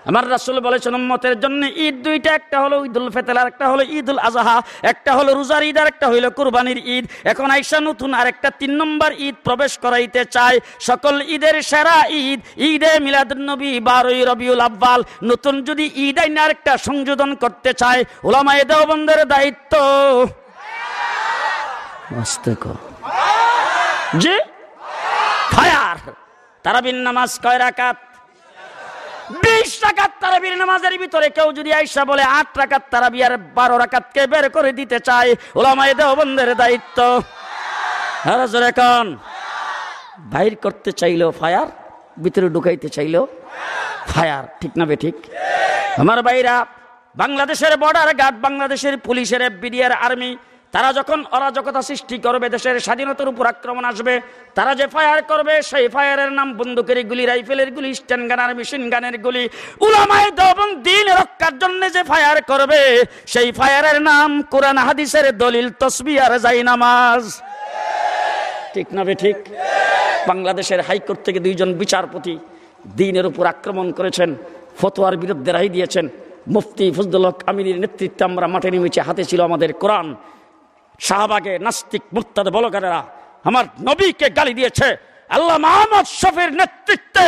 আমার রাসুল বলেছেন, উম্মতের জন্য ঈদ দুইটা, একটা হলো ঈদুল আর একটা হলো ঈদুল আজহা। একটা হলো রোজার ঈদ আর একটা হইল কুরবানির ঈদ। এখন আইসা নতুন আর একটা তিন নম্বর ঈদ প্রবেশ করাইতে চায়। সকল ঈদের সেরা ঈদ, ঈদে মিলাদুন্নবী বারোই রবিউল আব্বাল নতুন যদি ঈদ আইন আরেকটা সংযোজন করতে চায়, ওলামায়ে দেওবন্দের দায়িত্ব। জি? ফায়ার। তারাবিন নামাজ কয় রাকাত? বিশ রাকাত তারাবির নামাজের ভিতরে কেউ যদি আইসা বলে আট রাকাত তারাবি আর বারো রাকাতকে বের করে দিতে চায়, ওলামায়ে দেওবন্দের দায়িত্ব। কন। বাইর করতে চাইলেও ফায়ার, ভিতরে ঢুকাইতে চাইলেও ফায়ার। ঠিক না বে ঠিক? আমার ভাইরা, বাংলাদেশের বর্ডার গার্ড বাংলাদেশের পুলিশের বিডিআর আর্মি তারা যখন অরাজকতা সৃষ্টি করবে, দেশের স্বাধীনতার উপর আক্রমণ আসবে, তারা যে ফায়ার করবে, সেই ফায়ারের নাম বন্দুকের গুলি, রাইফেলের গুলি স্ট্যান্ড গানার মেশিন গানের গুলি। উলামায় এবং দিন রক্ষার জন্য যে ফায়ার করবে, সেই ফায়ারের নাম কোরআন হাদিসের দলিল তসবি আর যাই নামাজ। ঠিক না ঠিক? বাংলাদেশের হাইকোর্ট থেকে দুইজন বিচারপতি দিনের উপর আক্রমণ করেছেন, ফতোয়ার বিরুদ্ধে রায় দিয়েছেন। মুফতি ফজদুল হক আমিনীর নেতৃত্বে আমরা মাঠে নেমেছি, হাতে ছিল আমাদের কোরআন। শাহবাগে নাস্তিক মুক্তাদ বলকারেরা আমার নবীকে গালি দিয়েছে। আল্লাহ মোহাম্মদ শফির নেতৃত্বে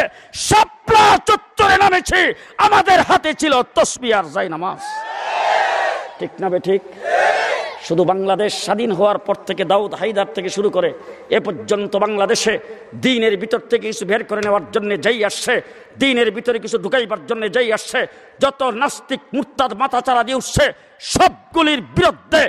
সাপলা চত্বরে নামেছি। আমাদের হাতে ছিল তসবি আর যাই নামাজ ঠিক না বে ঠিক? শুধু বাংলাদেশ স্বাধীন হওয়ার পর থেকে দাউদ হাইদার থেকে শুরু করে এ পর্যন্ত বাংলাদেশে দিনের ভিতর থেকে কিছু বের করে নেওয়ার জন্য যেই আসছে, দিনের ভিতরে কিছু ঢুকাইবার জন্য যেই আসছে, যত নাস্তিক মুরতাদ মাথা চারা দিয়ে উঠছে, সবগুলির বিরুদ্ধে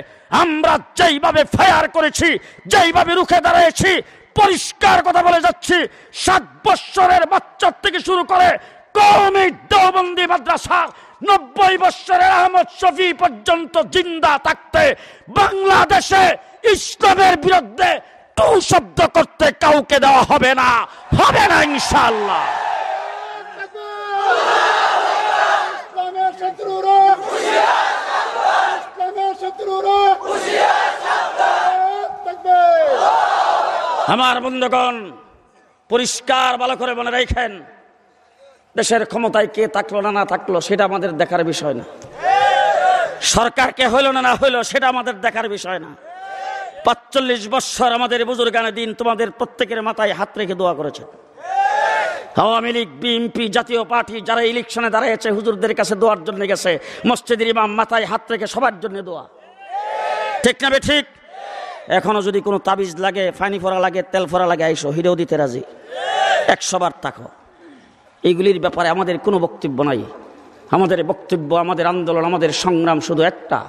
আমরা যেইভাবে ফায়ার করেছি, যেইভাবে রুখে দাঁড়িয়েছি, পরিষ্কার কথা বলে যাচ্ছি, সাত বৎসরের বাচ্চার থেকে শুরু করে কৌমি দেওবন্দি মাদ্রাসা নব্বই বৎসরের আহমদ শফি পর্যন্ত জিন্দা থাকতে বাংলাদেশে ইসলামের বিরুদ্ধে টু শব্দ করতে কাউকে দেওয়া হবে না হবে না ইনশাল্লাহ আমার বন্ধুগণ, পরিষ্কার ভালো করে মনে রাখেন দেশের ক্ষমতায় কে থাকল না না থাকল, সেটা আমাদের দেখার বিষয় না। সরকার কে হইল না না হইল, সেটা আমাদের দেখার বিষয় না। পাঁচচল্লিশ বৎসর আমাদের বুজুর্গানের দিন তোমাদের প্রত্যেকের মাথায় হাত রেখে দোয়া করেছে। আওয়ামী লীগ, বিএনপি, জাতীয় পার্টি যারা ইলেকশনে দাঁড়িয়েছে, হুজুরদের কাছে দোয়ার জন্য গেছে, মসজিদের ইমাম মাথায় হাত রেখে সবার জন্য দোয়া। ঠিক না ঠিক? এখনও যদি কোনো তাবিজ লাগে, ফানি ফোরা লাগে, তেল ফোরা লাগে, আইসো, হিরেও দিতে রাজি। একশো বার থাকো এইগুলির ব্যাপারে আমাদের কোনো বক্তব্য নাই। আমাদের বক্তব্য, আমাদের আন্দোলন, আমাদের সংগ্রাম শুধু একটা।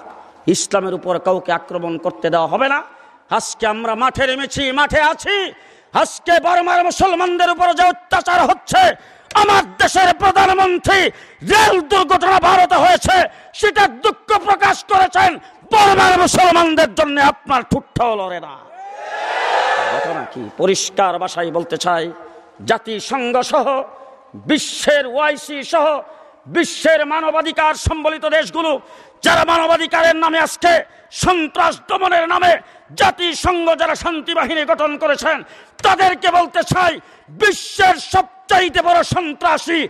ইসলামের উপর কাউকে আক্রমণ করতে দেওয়া হবে না। আজকে আমরা মাঠে নেমেছি, মাঠে আছি। আজকে বর্মার মুসলমানদের উপর যে অত্যাচার হচ্ছে, আমার দেশের প্রধানমন্ত্রী রেল দুর্ঘটনা ভারতে হয়েছে, সেটা দুঃখ প্রকাশ করেছেন বর্মার মুসলমানদের জন্য আপনার ঠুট্টাও লড়ে না। ঘটনা কি? পরিষ্কার ভাষায় বলতে চাই জাতিসংঘ সহ বিশ্বের ওয়াইসি সহ বিশ্বের মানবাধিকার সম্বলিত দেশগুলো, যারা মানবাধিকারের নামে আজকে সন্ত্রাস দমনের নামে জাতিসংঘ যারা শান্তি বাহিনী গঠন করেছেন, তাদেরকে বলতে চাই, বিশ্বের সবচাইতে বড় সন্ত্রাসী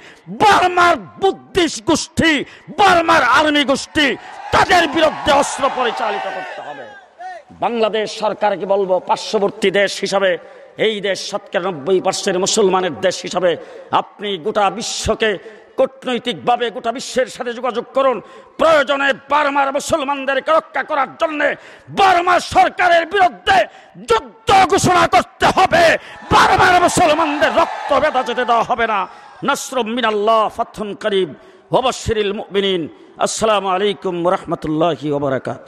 বার্মার বুদ্ধিস্ট গোষ্ঠী, বার্মার আর্মি গোষ্ঠী, তাদের বিরুদ্ধে অস্ত্র পরিচালিত করতে হবে। বাংলাদেশ সরকারকে বলব, পার্শ্ববর্তী দেশ হিসাবে এই দেশ শতকরা নব্বই পার্সেন্ট মুসলমানের দেশ হিসাবে আপনি গোটা বিশ্বকে কূটনৈতিকভাবে গোটা বিশ্বের সাথে যোগাযোগ করুন। প্রয়োজনে বার্মার মুসলমানদেরকে রক্ষা করার জন্য বার্মা সরকারের বিরুদ্ধে যুদ্ধ ঘোষণা করতে হবে। বার্মার মুসলমানদের রক্ত বেদা যেতে দেওয়া হবে না। নসরুম মিনাল্লাহ ফাথুন করিব ওবশিরিল মুমিনিন। আসসালামু আলাইকুম রহমতুল্লাহি ওবরাকাত